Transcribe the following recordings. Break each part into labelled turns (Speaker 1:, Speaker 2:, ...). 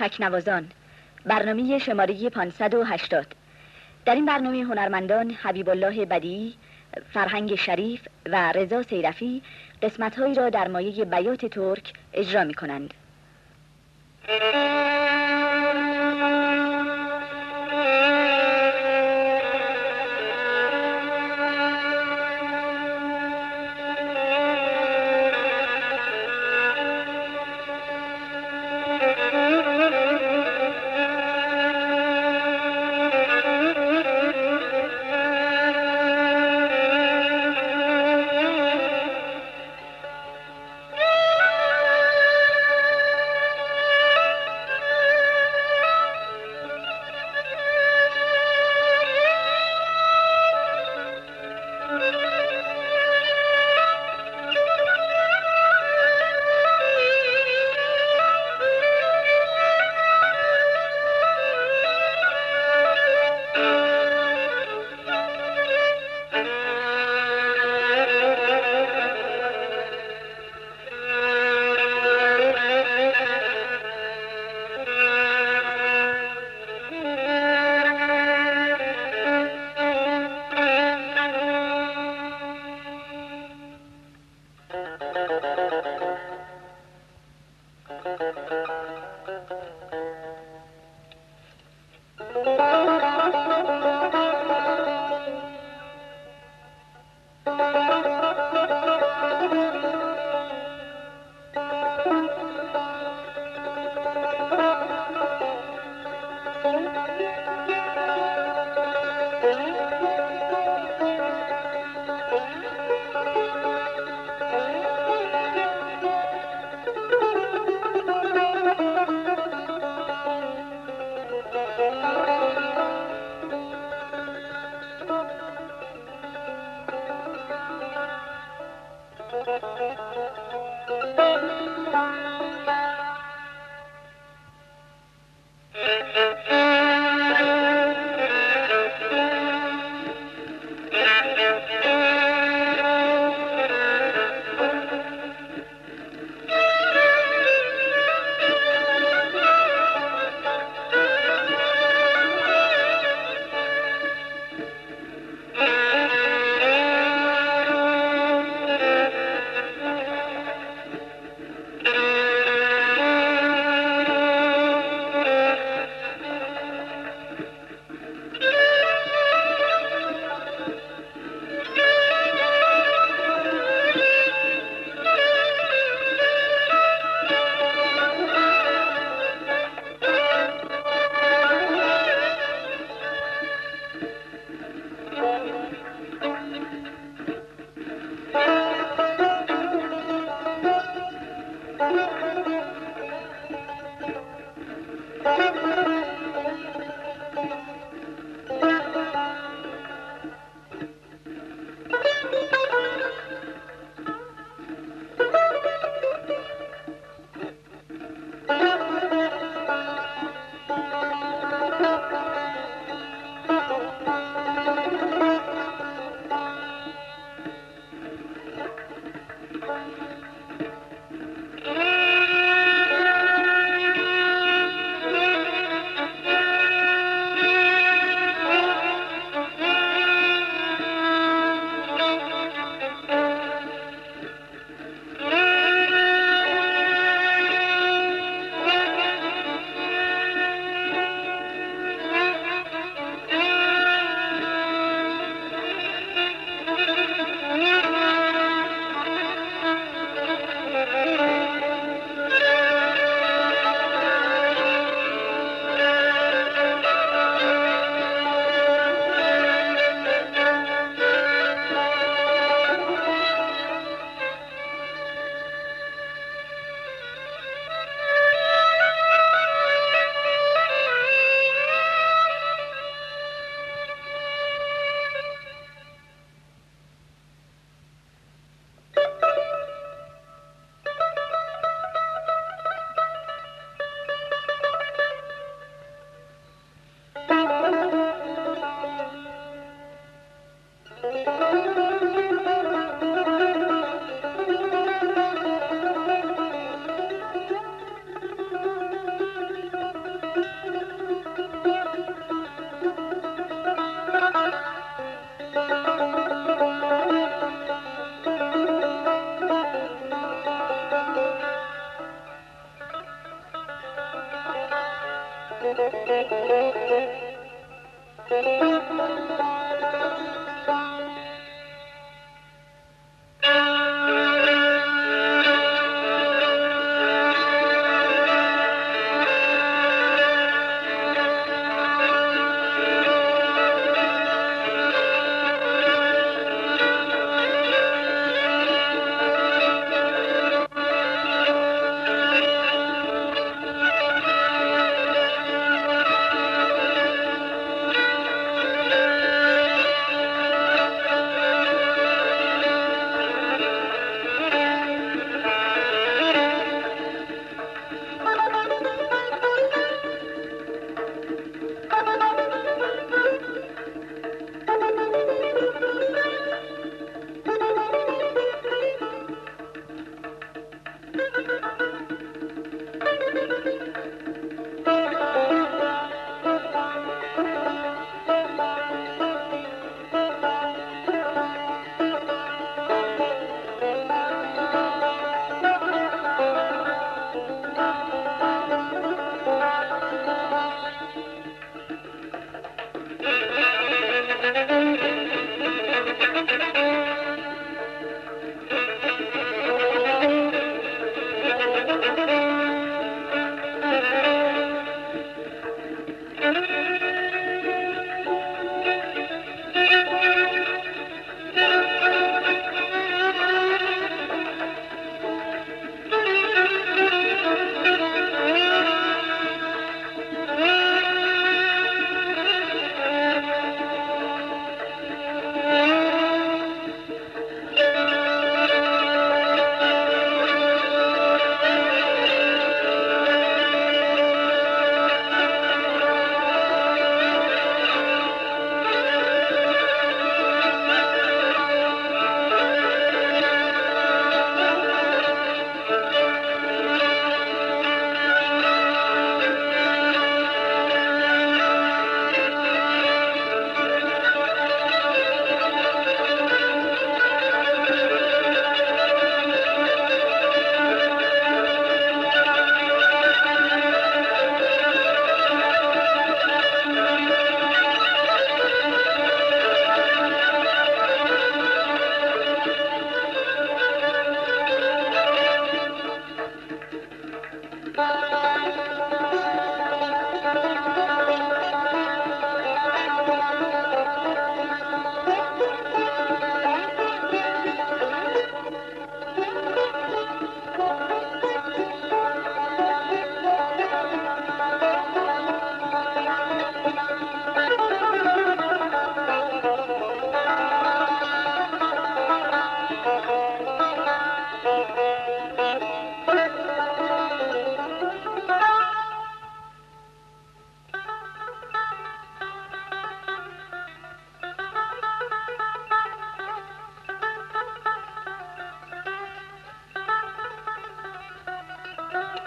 Speaker 1: تکنوازان برنامه شماره 580 در این برنامه هنرمندان حبیب الله بدی، فرهنگ شریف و رضا سیرفی قسمتهایی را در مایه بیات ترک اجرا می کنند. Música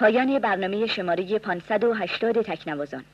Speaker 1: پایان برنامه شماره 580 تکنوازان.